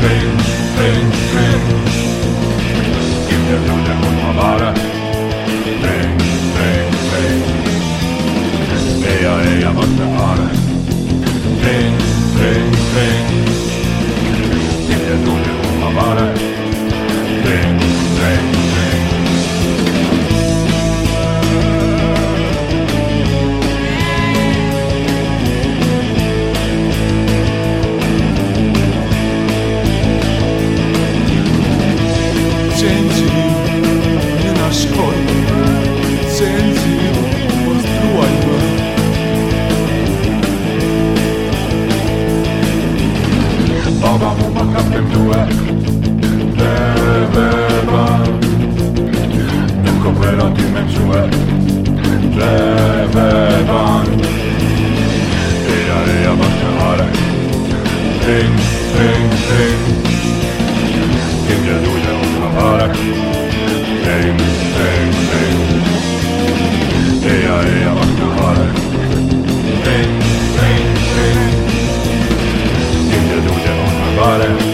pain kaptenblod Djävlar Nu kommer de dimensioner Djävlar Ea, ea, backa, harak Tring, tring, tring Kimja, duja, unga, harak Tring, tring, tring Ea, ea, backa, harak Tring, tring, tring Kimja, duja, unga, harak